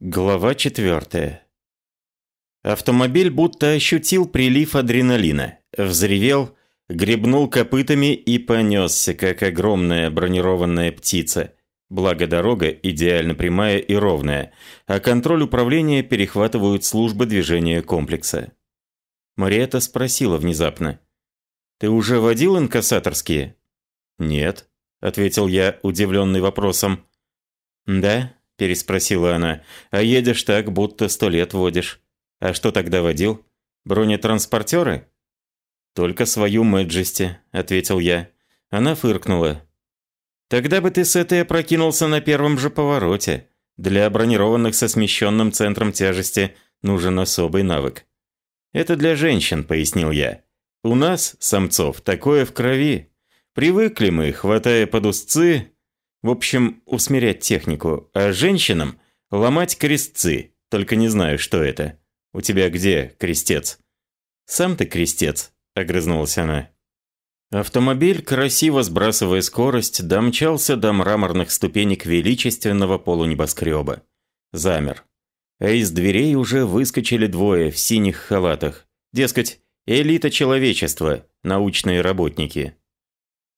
Глава 4. Автомобиль будто ощутил прилив адреналина, взревел, гребнул копытами и понесся, как огромная бронированная птица. Благо дорога идеально прямая и ровная, а контроль управления перехватывают службы движения комплекса. Мариэта спросила внезапно. «Ты уже водил инкассаторские?» «Нет», — ответил я, удивленный вопросом. «Да?» – переспросила она. «А едешь так, будто сто лет водишь. А что тогда водил? Бронетранспортеры?» «Только свою Мэджести», – ответил я. Она фыркнула. «Тогда бы ты с этой опрокинулся на первом же повороте. Для бронированных со смещенным центром тяжести нужен особый навык». «Это для женщин», – пояснил я. «У нас, самцов, такое в крови. Привыкли мы, хватая под узцы, в общем, усмирять технику, а женщинам ломать крестцы. Только не знаю, что это. У тебя где крестец? Сам ты крестец, огрызнулась она. Автомобиль, красиво сбрасывая скорость, домчался до мраморных ступенек величественного полунебоскреба. Замер. А из дверей уже выскочили двое в синих халатах. Дескать, элита человечества, научные работники.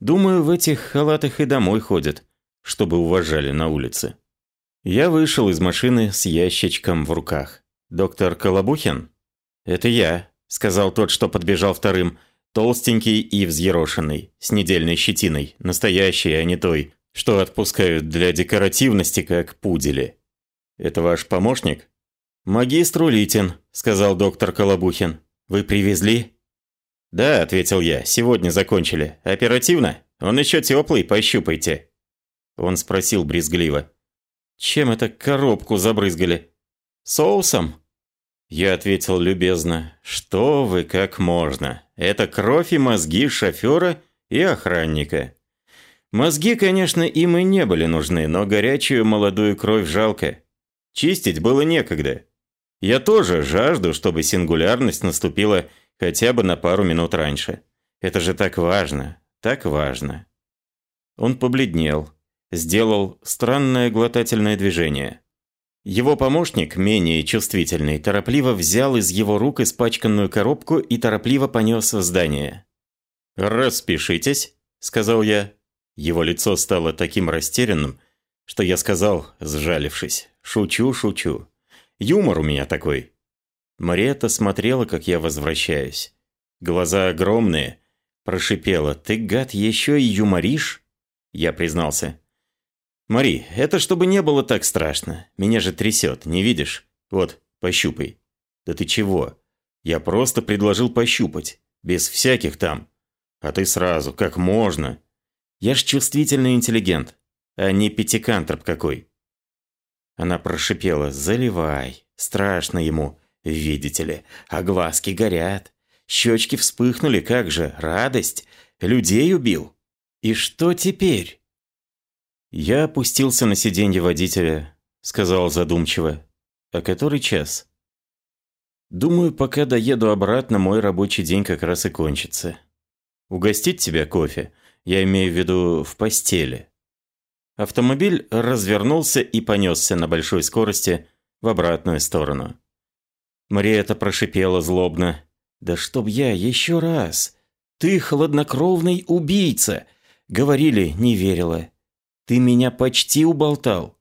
Думаю, в этих халатах и домой ходят чтобы уважали на улице. Я вышел из машины с ящичком в руках. «Доктор Колобухин?» «Это я», – сказал тот, что подбежал вторым, толстенький и взъерошенный, с недельной щетиной, настоящий, а не той, что отпускают для декоративности, как пудели. «Это ваш помощник?» «Магистр Улитин», – сказал доктор Колобухин. «Вы привезли?» «Да», – ответил я, – «сегодня закончили. Оперативно? Он еще теплый, пощупайте». Он спросил брезгливо. «Чем это коробку забрызгали? Соусом?» Я ответил любезно. «Что вы, как можно? Это кровь и мозги шофера и охранника». Мозги, конечно, им и не были нужны, но горячую молодую кровь жалко. Чистить было некогда. Я тоже жажду, чтобы сингулярность наступила хотя бы на пару минут раньше. Это же так важно, так важно. Он побледнел сделал странное глотательное движение. Его помощник, менее чувствительный, торопливо взял из его рук испачканную коробку и торопливо понес в здание. «Распишитесь», — сказал я. Его лицо стало таким растерянным, что я сказал, сжалившись, «Шучу, шучу. Юмор у меня такой». Мариетта смотрела, как я возвращаюсь. Глаза огромные. Прошипела, «Ты, гад, еще и юморишь?» Я признался. «Мари, это чтобы не было так страшно. Меня же трясет, не видишь? Вот, пощупай». «Да ты чего? Я просто предложил пощупать. Без всяких там. А ты сразу, как можно. Я ж чувствительный интеллигент, а не пятикантроп какой». Она прошипела «Заливай. Страшно ему, видите ли. А глазки горят. Щечки вспыхнули, как же, радость. Людей убил. И что теперь?» Я опустился на сиденье водителя, сказал задумчиво. «А который час?» «Думаю, пока доеду обратно, мой рабочий день как раз и кончится. Угостить тебя кофе? Я имею в виду в постели». Автомобиль развернулся и понесся на большой скорости в обратную сторону. Мариэта прошипела злобно. «Да чтоб я еще раз! Ты хладнокровный убийца!» Говорили, не верила. Ты меня почти уболтал».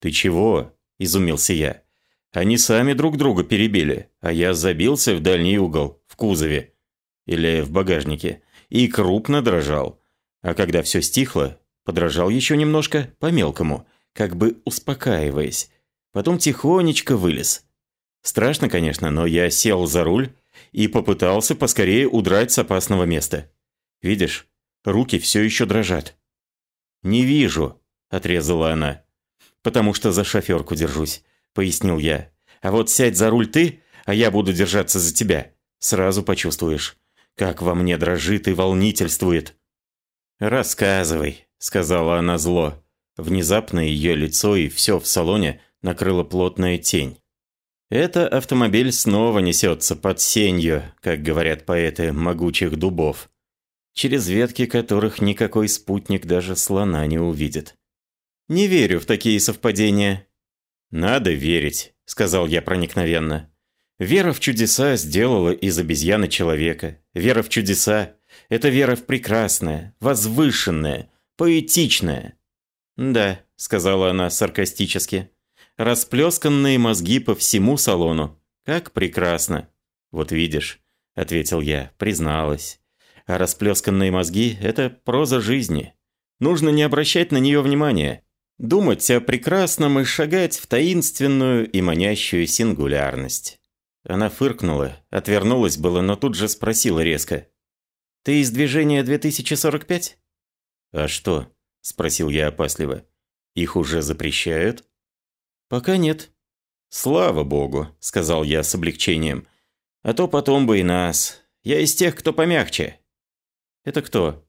«Ты чего?» – изумился я. «Они сами друг друга перебили, а я забился в дальний угол, в кузове. Или в багажнике. И крупно дрожал. А когда все стихло, подражал еще немножко, по-мелкому, как бы успокаиваясь. Потом тихонечко вылез. Страшно, конечно, но я сел за руль и попытался поскорее удрать с опасного места. Видишь, руки все еще дрожат. «Не вижу», – отрезала она. «Потому что за шоферку держусь», – пояснил я. «А вот сядь за руль ты, а я буду держаться за тебя. Сразу почувствуешь, как во мне дрожит и волнительствует». «Рассказывай», – сказала она зло. Внезапно ее лицо и все в салоне накрыла плотная тень. Это автомобиль снова несется под сенью, как говорят поэты, могучих дубов через ветки которых никакой спутник даже слона не увидит. Не верю в такие совпадения. «Надо верить», — сказал я проникновенно. «Вера в чудеса сделала из обезьяны человека. Вера в чудеса — это вера в прекрасное, возвышенное, поэтичное». «Да», — сказала она саркастически. «Расплесканные мозги по всему салону. Как прекрасно!» «Вот видишь», — ответил я, призналась. «А расплесканные мозги — это проза жизни. Нужно не обращать на нее внимания. Думать о прекрасном и шагать в таинственную и манящую сингулярность». Она фыркнула, отвернулась было, но тут же спросила резко. «Ты из движения 2045?» «А что?» – спросил я опасливо. «Их уже запрещают?» «Пока нет». «Слава богу», – сказал я с облегчением. «А то потом бы и нас. Я из тех, кто помягче». «Это кто?»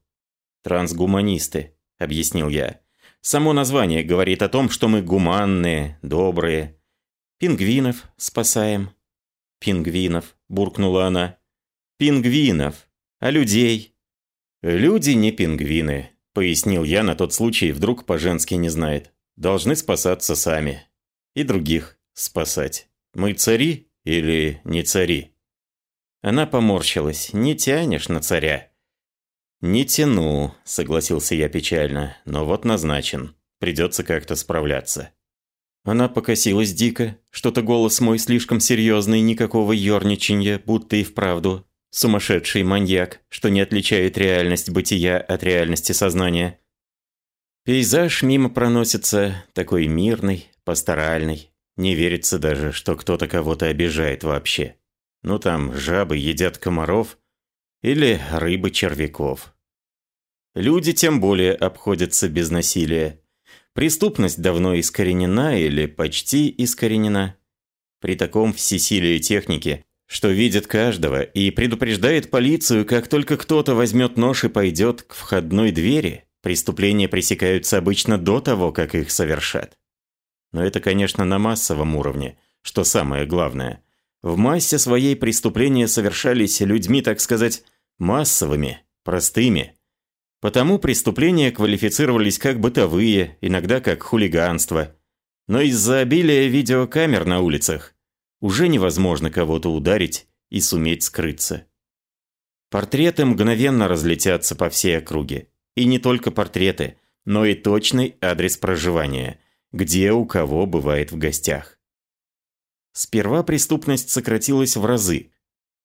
«Трансгуманисты», – объяснил я. «Само название говорит о том, что мы гуманные, добрые. Пингвинов спасаем». «Пингвинов», – буркнула она. «Пингвинов. А людей?» «Люди не пингвины», – пояснил я на тот случай, вдруг по-женски не знает. «Должны спасаться сами. И других спасать. Мы цари или не цари?» Она поморщилась. «Не тянешь на царя». «Не тяну», – согласился я печально, – «но вот назначен. Придется как-то справляться». Она покосилась дико. Что-то голос мой слишком серьезный, никакого ерничанья, будто и вправду. Сумасшедший маньяк, что не отличает реальность бытия от реальности сознания. Пейзаж мимо проносится, такой мирный, пасторальный. Не верится даже, что кто-то кого-то обижает вообще. Ну там жабы едят комаров или рыбы червяков. Люди тем более обходятся без насилия. Преступность давно искоренена или почти искоренена. При таком всесилии техники, что видит каждого и предупреждает полицию, как только кто-то возьмет нож и пойдет к входной двери, преступления пресекаются обычно до того, как их совершат. Но это, конечно, на массовом уровне, что самое главное. В массе своей преступления совершались людьми, так сказать, массовыми, простыми, Потому преступления квалифицировались как бытовые, иногда как хулиганство. Но из-за обилия видеокамер на улицах уже невозможно кого-то ударить и суметь скрыться. Портреты мгновенно разлетятся по всей округе. И не только портреты, но и точный адрес проживания, где у кого бывает в гостях. Сперва преступность сократилась в разы,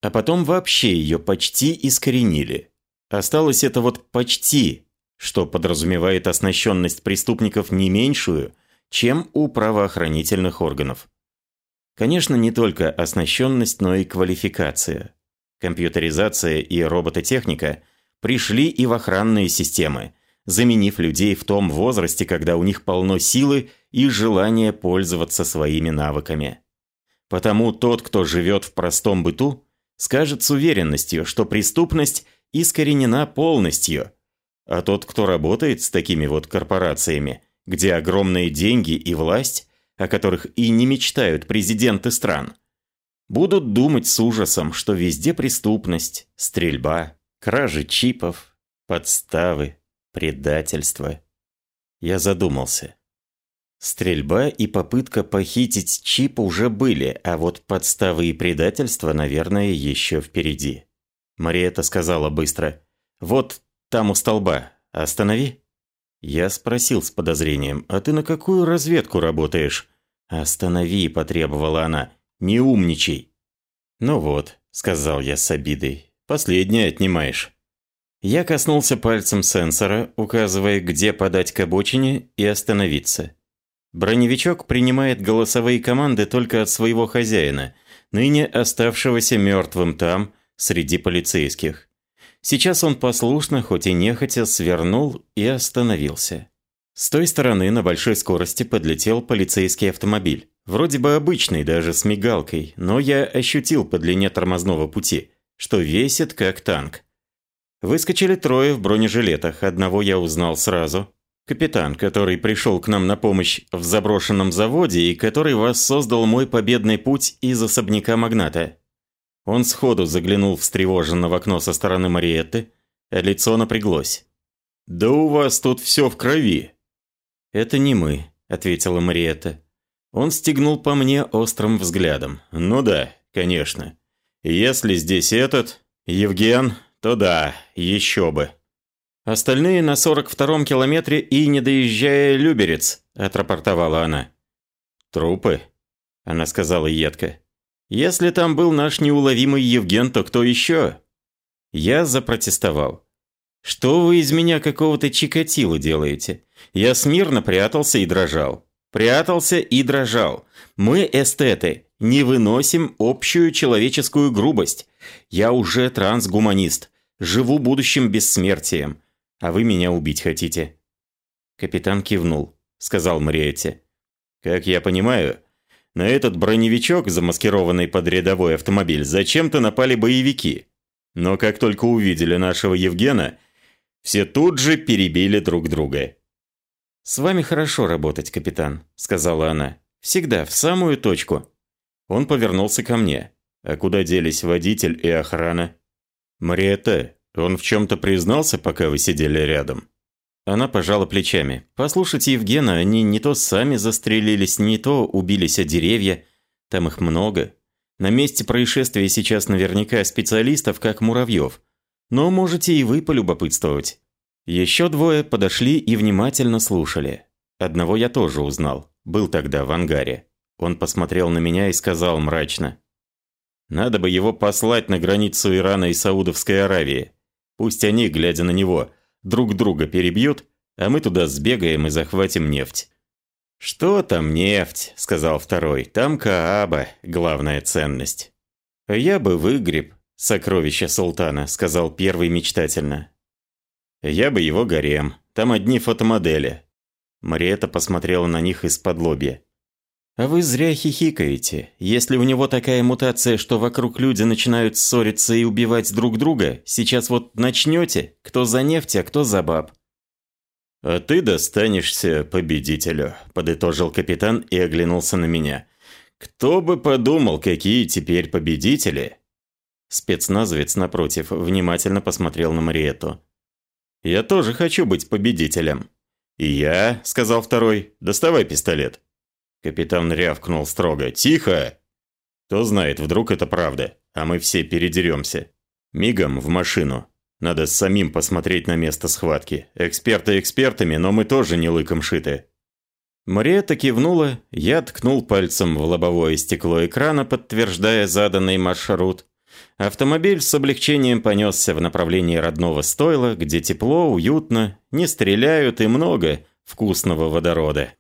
а потом вообще ее почти искоренили – Осталось это вот почти, что подразумевает оснащенность преступников не меньшую, чем у правоохранительных органов. Конечно, не только оснащенность, но и квалификация. Компьютеризация и робототехника пришли и в охранные системы, заменив людей в том возрасте, когда у них полно силы и желания пользоваться своими навыками. Потому тот, кто живет в простом быту, скажет с уверенностью, что преступность – искоренена полностью. А тот, кто работает с такими вот корпорациями, где огромные деньги и власть, о которых и не мечтают президенты стран, будут думать с ужасом, что везде преступность, стрельба, кражи чипов, подставы, предательство. Я задумался. Стрельба и попытка похитить чип уже были, а вот подставы и предательство, наверное, еще впереди. Мариэта сказала быстро. «Вот там у столба. Останови». Я спросил с подозрением. «А ты на какую разведку работаешь?» «Останови», – потребовала она. «Не умничай». «Ну вот», – сказал я с обидой. «Последнее отнимаешь». Я коснулся пальцем сенсора, указывая, где подать к обочине и остановиться. Броневичок принимает голосовые команды только от своего хозяина, ныне оставшегося мертвым там, среди полицейских. Сейчас он послушно, хоть и нехотя, свернул и остановился. С той стороны на большой скорости подлетел полицейский автомобиль. Вроде бы обычный, даже с мигалкой, но я ощутил по длине тормозного пути, что весит как танк. Выскочили трое в бронежилетах, одного я узнал сразу. Капитан, который пришел к нам на помощь в заброшенном заводе и который воссоздал мой победный путь из особняка магната. Он сходу заглянул встревоженно в окно со стороны Мариетты, а лицо напряглось. «Да у вас тут все в крови!» «Это не мы», — ответила Мариетта. Он стегнул по мне острым взглядом. «Ну да, конечно. Если здесь этот, Евген, то да, еще бы». «Остальные на 42-м километре и не доезжая Люберец», – отрапортовала она. «Трупы?» – она сказала едко. «Если там был наш неуловимый Евген, то кто еще?» Я запротестовал. «Что вы из меня какого-то чикатило делаете? Я смирно прятался и дрожал. Прятался и дрожал. Мы, эстеты, не выносим общую человеческую грубость. Я уже трансгуманист. Живу будущим бессмертием. А вы меня убить хотите?» Капитан кивнул, сказал Мариетте. «Как я понимаю, на этот броневичок, замаскированный под рядовой автомобиль, зачем-то напали боевики. Но как только увидели нашего Евгена, все тут же перебили друг друга. «С вами хорошо работать, капитан», — сказала она. «Всегда, в самую точку». Он повернулся ко мне. «А куда делись водитель и охрана?» «Мариетта, он в чем-то признался, пока вы сидели рядом?» Она пожала плечами. «Послушайте Евгена, они не то сами застрелились, не то убились о деревья. Там их много. На месте происшествия сейчас наверняка специалистов, как муравьев. Но можете и вы полюбопытствовать. Еще двое подошли и внимательно слушали. Одного я тоже узнал. Был тогда в ангаре. Он посмотрел на меня и сказал мрачно. «Надо бы его послать на границу Ирана и Саудовской Аравии. Пусть они, глядя на него, друг друга перебьют, а мы туда сбегаем и захватим нефть». «Что там нефть?» – сказал второй. «Там Кааба, главная ценность». «А я бы выгреб сокровища султана», – сказал первый мечтательно. Я бы его гарем. Там одни фотомодели. Мариэта посмотрела на них из-под лобья. «А вы зря хихикаете. Если у него такая мутация, что вокруг люди начинают ссориться и убивать друг друга, сейчас вот начнете, кто за нефть, а кто за баб». «А ты достанешься победителю», – подытожил капитан и оглянулся на меня. «Кто бы подумал, какие теперь победители?» Спецназовец, напротив, внимательно посмотрел на Мариэту. Я тоже хочу быть победителем». «И я», — сказал второй, — «доставай пистолет». Капитан рявкнул строго. «Тихо!» Кто знает, вдруг это правда, а мы все передеремся. Мигом в машину. Надо самим посмотреть на место схватки. Эксперты экспертами, но мы тоже не лыком шиты. Мариетта кивнула, я ткнул пальцем в лобовое стекло экрана, подтверждая заданный маршрут. Автомобиль с облегчением понесся в направлении родного стойла, где тепло, уютно, не стреляют и много вкусного водорода.